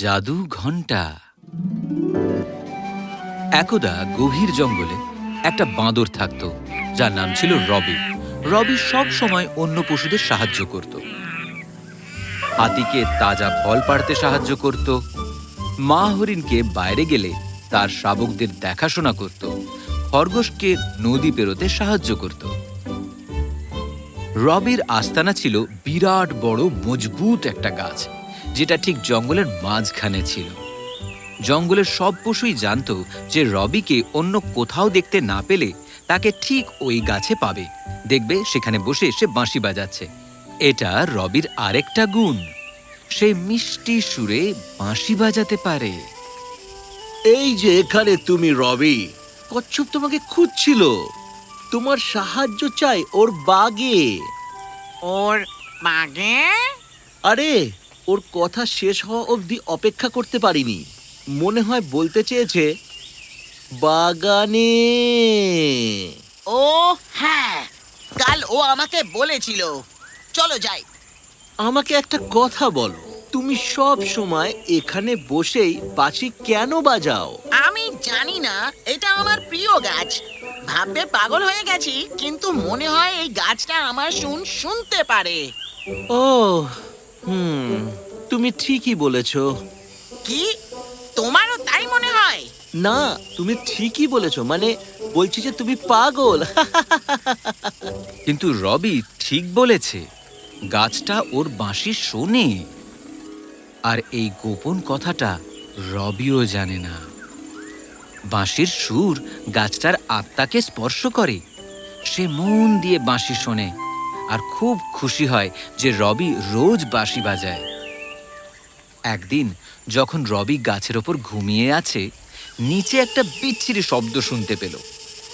জাদু ঘণ্টা একদা গভীর জঙ্গলে একটা বাঁদর থাকত, যার নাম ছিল রবি। রবি সব সময় অন্য পশুদের সাহায্য করত। হাতিকে তাজা ফল পাড়তে সাহায্য করত। মা হরিণকে বাইরে গেলে তার শাবকদের দেখাশোনা করত। খরগোশকে নদী পেরোতে সাহায্য করত। রবির আস্তানা ছিল বিরাট বড়, মজবুত একটা গাছ। যেটা ঠিক জঙ্গলের মাঝখানে ছিল। জঙ্গলের সব পশুই জানতো যে রবিকে অন্য কোথাও দেখতে না পেলে তাকে ঠিক ওই গাছে পাবে। দেখবে সেখানে বসে সে বাঁশি বাজাচ্ছে। এটা রবির আরেকটা গুণ। সে মিষ্টি সুরে বাঁশি বাজাতে পারে। এই যে এখানে তুমি রবি কচ্ছপ তোমাকে খুঁজছিল। তোমার সাহায্য চাই ওর বাগে। ওর বাগে? আরে ওর কথা শেষ হওয়া অবধি অপেক্ষা করতে পারিনি। মনে হয় বলতে চেয়েছে বাগানে। ও হ্যাঁ কাল ও আমাকে বলেছিল। চলো যাই। আমাকে একটা কথা বলো তুমি সব সময় এখানে বসেই বাঁশি কেন বাজাও? আমি জানি না এটা আমার প্রিয় গাছ। ভাববে পাগল হয়ে গেছি কিন্তু মনে হয় এই গাছটা আমার শুন শুনতে পারে। ও হুম তুমি ঠিকই বলেছ। কি? তোমারও তাই মনে হয়? না তুমি ঠিকই বলেছ মানে বলছি যে তুমি পাগল। কিন্তু রবি ঠিক বলেছে গাছটা ওর বাঁশি শোনে। আর এই গোপন কথাটা রবিও জানে না। বাঁশির সুর গাছটার আত্মাকে স্পর্শ করে। সে মন দিয়ে বাঁশি শোনে। আর খুব খুশি হয় যে রবি রোজ বাঁশি বাজায়। একদিন যখন রবি গাছের ওপর ঘুমিয়ে আছে নিচে একটা বিচ্ছিরি শব্দ শুনতে পেল।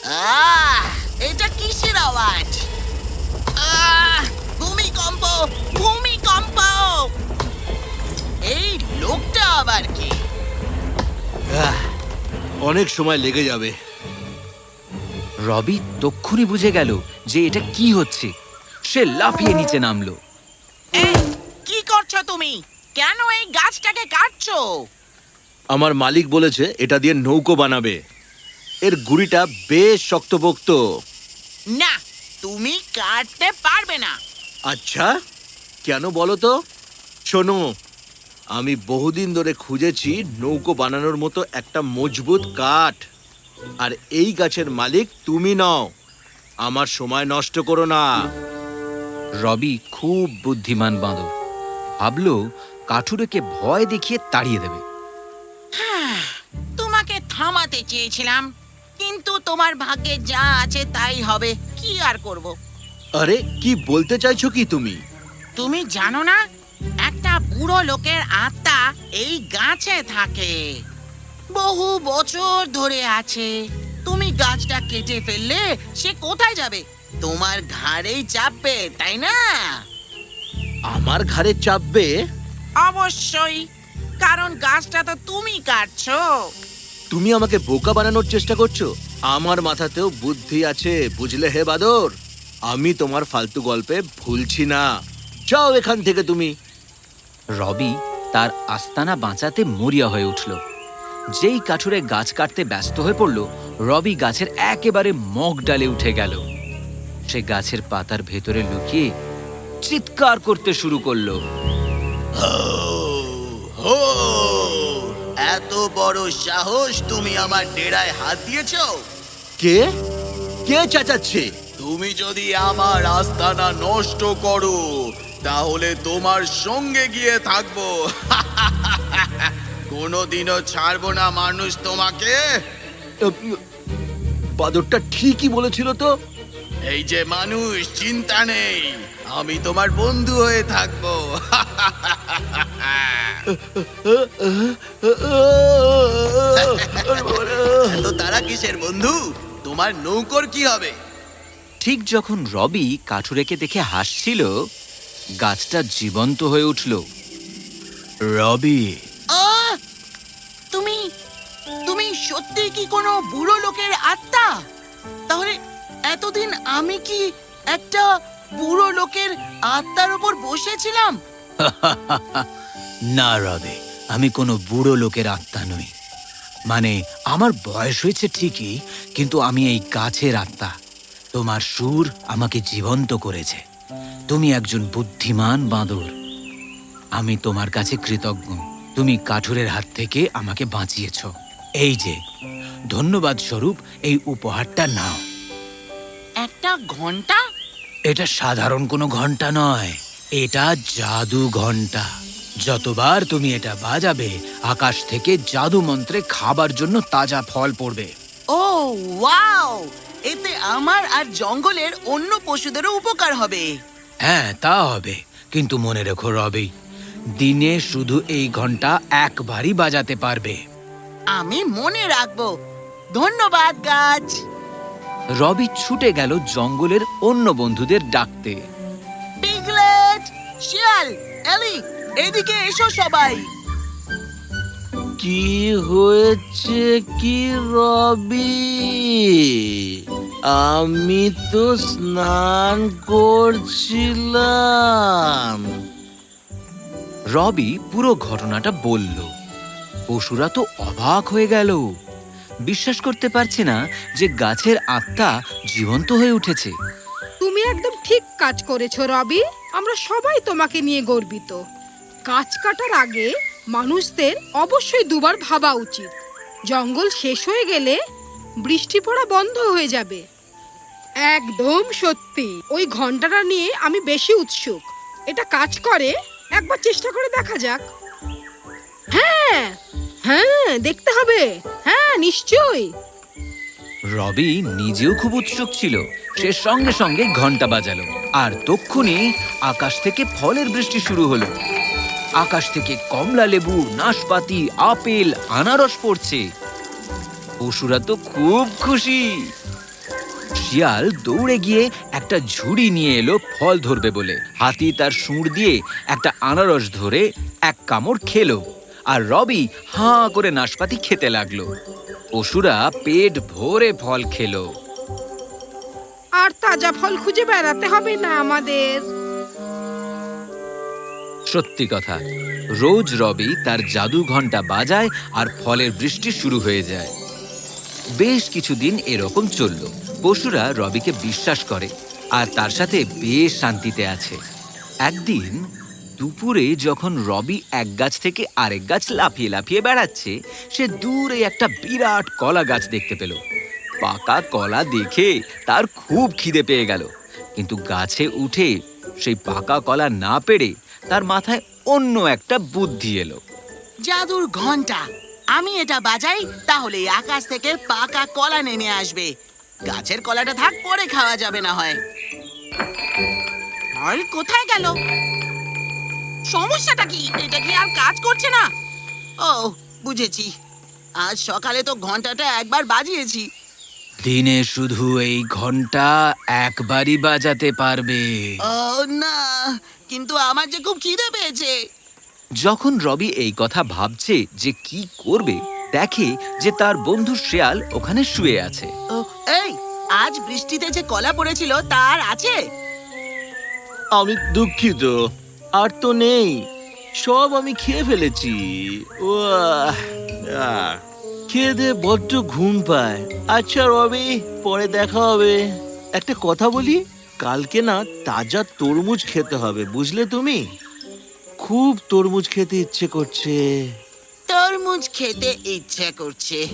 আহ এটা কিসের আওয়াজ? আহ ভূমিকম্প ভূমিকম্প! এই লোকটা আবার কি? আহ, অনেক সময় লেগে যাবে। রবি তক্ষুনি বুঝে গেল যে এটা কি হচ্ছে। সে লাফিয়ে নিচে নামলো। কি করছ তুমি? কেন এই গাছটাকে কাটছো? আমার মালিক বলেছে এটা দিয়ে নৌকো বানাবে। এর গুড়িটা বেশ শক্তপোক্ত। না তুমি কাটতে পারবে না। আচ্ছা কেন বলো তো? শোনো আমি বহুদিন ধরে খুঁজেছি নৌকো বানানোর মতো একটা মজবুত কাঠ। আর এই গাছের মালিক তুমি নও। আমার সময় নষ্ট করো না। রবি খুব বুদ্ধিমান বাঁদর। ভাবল কাঠুরেকে ভয় দেখিয়ে তাড়িয়ে দেবে। তোমাকে থামাতে চেয়েছিলাম কিন্তু তোমার ভাগ্যে যা আছে তাই হবে কি আর করব? আরে কি বলতে চাইছো কি তুমি? তুমি জানো না একটা বুড়ো লোকের আত্মা এই গাছে থাকে। বহু বছর ধরে আছে। তুমি গাছটা কেটে ফেললে সে কোথায় যাবে? তোমার ঘাড়েই চাপবে তাই না? আমার ঘাড়ে চাপবে? অবশ্যই কারণ গাছটা তো তুমি কাটছো। তুমি আমাকে বোকা বানানোর চেষ্টা করছ? আমার মাথাতেও বুদ্ধি আছে বুঝলে হে বাদর? আমি তোমার ফালতু গল্পে ভুলছি না। যাও এখান থেকে তুমি। রবি তার আস্তানা বাঁচাতে মরিয়া হয়ে উঠল। যেই কাঠুরে গাছ কাটতে ব্যস্ত হয়ে পড়ল রবি গাছের একেবারে মগ ডালে উঠে গেল। সে গাছের পাতার ভেতরে লুকিয়ে চিৎকার করতে শুরু করল। এত বড় সাহস তুমি আমার ডেরায় হাত দিয়েছ? কে? কে চেঁচাচ্ছে? তুমি যদি আমার আস্তানা নষ্ট করো তাহলে তোমার সঙ্গে গিয়ে থাকব। কোনোদিনও ছাড়বো না মানুষ তোমাকে। বাদরটা ঠিকই বলেছিল তো। এই যে মানুষ চিন্তা নেই। আমি তোমার বন্ধু হয়ে থাকব। তারা কিসের বন্ধু? তোমার নৌকর কি হবে? ঠিক যখন রবি কাঠুরেকে দেখে হাসছিল গাছটা জীবন্ত হয়ে উঠল। রবি! আহ! তুমি তুমি সত্যি কি কোনো বুড়ো লোকের আত্মা? তাহলে এতদিন আমি কি একটা বুড়ো লোকের আত্মার উপর বসেছিলাম? না রবি, আমি কোনো বুড়ো লোকের আত্মা নই। মানে আমার বয়স হয়েছে ঠিকই, কিন্তু আমি এই গাছের আত্মা। তোমার সুর আমাকে জীবন্ত করেছে। তুমি একজন বুদ্ধিমান বাঁদর। আমি তোমার কাছে কৃতজ্ঞ। তুমি কাঠুরের হাত থেকে আমাকে বাঁচিয়েছ। এই যে, ধন্যবাদ স্বরূপ এই উপহারটা নাও। ঘণ্টা? এটা সাধারণ কোনো ঘণ্টা নয়। এটা জাদু ঘণ্টা। যতবার তুমি এটা বাজাবে আকাশ থেকে জাদু মন্ত্রে খাবার জন্য তাজা ফল পড়বে। Oh wow! এতে আমার আর জঙ্গলের অন্য পশুদেরও উপকার হবে। হ্যাঁ তা হবে। কিন্তু মনে রেখো রবি দিনে শুধু এই ঘণ্টা একবারই বাজাতে পারবে। আমি মনে রাখব। ধন্যবাদ গাছ! রবি ছুটে গেল জঙ্গলের অন্য বন্ধুদের ডাকতে। পিগলেট শিয়াল এলি এদিকে এসো সবাই। কি হয়েছে কি রবি? আমি তো স্নান করছিলাম। রবি পুরো ঘটনাটা বলল। পশুরা তো অবাক হয়ে গেল। বিশ্বাস করতে পারছে না যে গাছের আত্মা জীবন্ত হয়ে উঠেছে। তুমি একদম ঠিক কাজ করেছ, রবি। আমরা সবাই তোমাকে নিয়ে গর্বিত। গাছ কাটার আগে মানুষদের অবশ্যই দুবার ভাবা উচিত। জঙ্গল শেষ হয়ে গেলে বৃষ্টি পড়া বন্ধ হয়ে যাবে। একদম সত্যি। ওই ঘন্টাটা নিয়ে আমি বেশি উৎসুক। এটা কাজ করে, একবার চেষ্টা করে দেখা যাক। হ্যাঁ! হ্যাঁ দেখতে হবে। হ্যাঁ নিশ্চয়ই। রবি নিজেও খুব উৎসুক ছিল। সে সঙ্গে সঙ্গে ঘণ্টা বাজালো। আর তক্ষুনি আকাশ থেকে ফলের বৃষ্টি শুরু হলো। আকাশ থেকে কমলা লেবু, নাশপাতি, আপেল, আনারস পড়ছে। পশুরা তো খুব খুশি। শিয়াল দৌড়ে গিয়ে একটা ঝুড়ি নিয়ে এলো ফল ধরবে বলে। হাতি তার সুঁড় দিয়ে একটা আনারস ধরে এক কামড় খেলো। আর রবি হাঁ করে নাশপাতি খেতে লাগল। পশুরা পেট ভরে ফল খেলো। আর তাজা ফল খুঁজে বেড়াতে হবে না আমাদের। সত্যি কথা রোজ রবি তার জাদু ঘণ্টা বাজায় আর ফলের বৃষ্টি শুরু হয়ে যায়। বেশ কিছুদিন এরকম চলল। পশুরা রবিকে বিশ্বাস করে আর তার সাথে বেশ শান্তিতে আছে। একদিন দুপুরে যখন রবি এক গাছ থেকে আরেক গাছ লাফিয়ে লাফিয়ে বেড়াচ্ছে, সে দূরে একটা বিরাট কলা গাছ দেখতে পেল। পাকা কলা দেখে তার খুব খিদে পেয়ে গেল। কিন্তু গাছে উঠে সেই পাকা কলা না পেরে তার মাথায় অন্য একটা বুদ্ধি এলো। জাদুর ঘণ্টা আমি এটা বাজাই, তাহলে আকাশ থেকে পাকা কলা নেমে আসবে। গাছের কলাটা থাক, পরে খাওয়া যাবে না হয়। কোথায় গেল? সমস্যাটা কি? এটা কি আর কাজ করছে না? ও বুঝেছি। আজ সকালে তো ঘন্টাটা একবার বাজিয়েছি। দিনে শুধু এই ঘণ্টা একবারই বাজাতে পারবে। ও না কিন্তু আমার যে খুব খিদে পেয়েছে। যখন রবি এই কথা ভাবছে যে কি করবে দেখে যে তার বন্ধু শেয়াল ওখানে শুয়ে আছে। ও, এই আজ বৃষ্টিতে যে কলা পড়েছিল তার আছে? আমি দুঃখিত। আর তো নেই। সব আমি খেয়ে ফেলেছি। খেয়ে বড্ড ঘুম পায়। আচ্ছা রবি, পরে দেখা হবে। একটা কথা বলি, কালকে না তাজা তরমুজ খেতে হবে, বুঝলে তুমি? খুব তরমুজ খেতে ইচ্ছে করছে। তরমুজ খেতে ইচ্ছে করছে।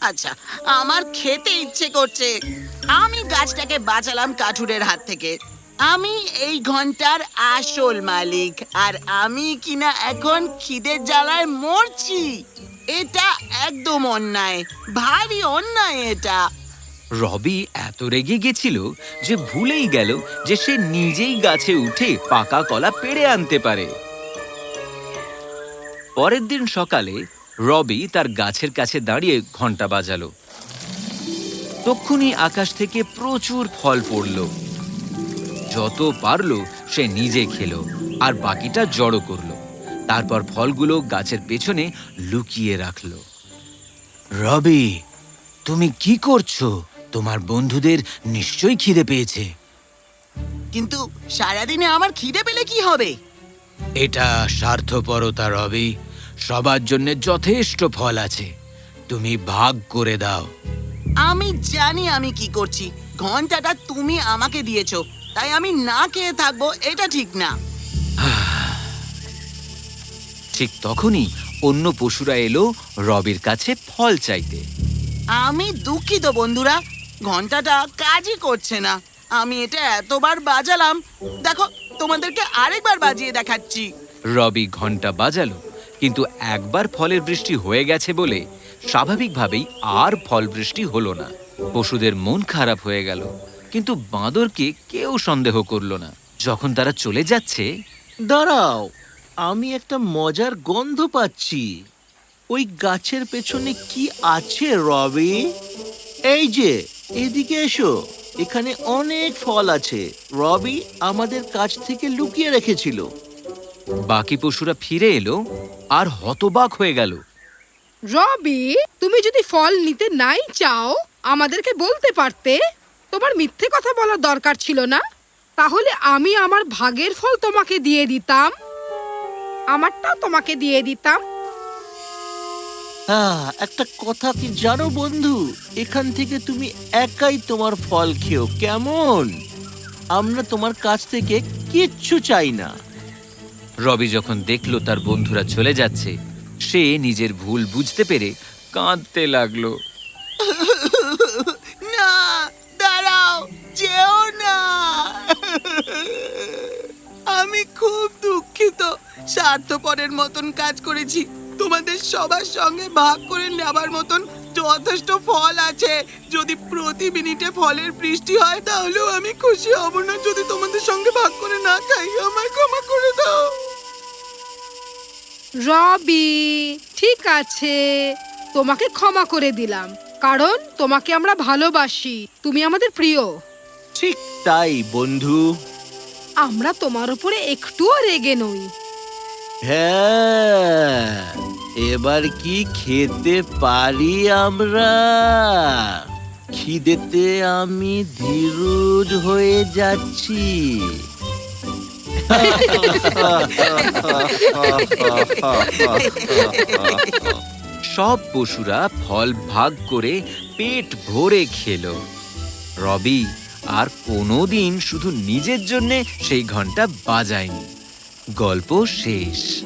আচ্ছা আমার খেতে ইচ্ছে করছে। আমি গাছটাকে বাঁচালাম কাঠুরের হাত থেকে। আমি এই ঘণ্টার আসল মালিক, আর আমি কিনা এখন খিদের জ্বালায় মরছি। এটা একদম অন্যায়, ভারী অন্যায় এটা। রবি এত রেগে গেছিল যে ভুলেই গেল যে সে নিজেই গাছে উঠে পাকা কলা পেড়ে আনতে পারে। পরের দিন সকালে রবি তার গাছের কাছে দাঁড়িয়ে ঘণ্টা বাজালো। তক্ষুনি আকাশ থেকে প্রচুর ফল পড়ল। যত পারল সে নিজে খেলো আর বাকিটা জড়ো করল। তারপর ফলগুলো গাছের পেছনে লুকিয়ে রাখল। রবি তুমি কি করছ? তোমার বন্ধুদের নিশ্চয়ই খিদে পেয়েছে। কিন্তু সারাদিনে আমার খিদে পেলে কি হবে? এটা স্বার্থপরতা রবি। সবার জন্য যথেষ্ট ফল আছে। তুমি ভাগ করে দাও। আমি জানি আমি কি করছি। ঘন্টাটা তুমি আমাকে দিয়েছ। তাই আমি না খেয়ে থাকব এটা ঠিক না। ঠিক তখনই অন্য পশুরা এলো রবির কাছে ফল চাইতে। আমি দুঃখিত বন্ধুরা ঘন্টাটা কাজই করছে না। আমি এটা এতবার বাজালাম। দেখো তোমাদেরকে আরেকবার বাজিয়ে দেখাচ্ছি। রবি ঘণ্টা বাজালো কিন্তু একবার ফলের বৃষ্টি হয়ে গেছে বলে স্বাভাবিকভাবেই আর ফল বৃষ্টি হলো না। পশুদের মন খারাপ হয়ে গেল। কিন্তু বাঁদরকে কেউ সন্দেহ করল না। যখন তারা চলে যাচ্ছে, দাঁড়াও, আমি একটা মজার গন্ধ পাচ্ছি। ওই গাছের পেছনে কি আছে, রবি? এই যে, এদিকে এসো, এখানে অনেক ফল আছে। রবি আমাদের কাছ থেকে লুকিয়ে রেখেছিল। বাকি পশুরা ফিরে এলো আর হতবাক হয়ে গেল। রবি, তুমি যদি ফল নিতে নাই চাও, আমাদেরকে বলতে পারতে? তোমার মিথ্যে কথা বলার দরকার ছিল না? তাহলে আমি আমার ভাগের ফল তোমাকে দিয়ে দিতাম। আমারটাও তোমাকে দিয়ে দিতাম। হ্যাঁ একটা কথা কি জানো বন্ধু? এখান থেকে তুমি একাই তোমার ফল খেও কেমন? আমরা তোমার কাছ থেকে কিচ্ছু চাই না। রবি যখন দেখল তার বন্ধুরা চলে যাচ্ছে সে নিজের ভুল বুঝতে পেরে কাঁদতে লাগল। খুব দুঃখিত। স্বার্থপরের মতন কাজ করেছি। তোমাদের সবার সঙ্গে ভাগ করে নেবার মতন যথেষ্ট ফল আছে। যদি প্রতি মিনিটে ফলের বৃষ্টি হয় তাহলেও আমি খুশি হব না। যদি তোমাদের সঙ্গে ভাগ করে না খাই আমায় ক্ষমা করে দাও। রবি ঠিক আছে। তোমাকে ক্ষমা করে দিলাম। কারণ তোমাকে আমরা ভালোবাসি। তুমি আমাদের প্রিয়। ঠিক তাই বন্ধু। আমরা তোমার উপরে একটুও রেগে নই। হ্যাঁ এবার কি খেতে পারি আমরা? খিদেতে আমি ধীরুজ হয়ে যাচ্ছি। সব পশুরা ফল ভাগ করে পেট ভরে খেলো। রবি আর কোনো দিন শুধু নিজের জন্যে সেই ঘণ্টা বাজায়নি। গল্প শেষ।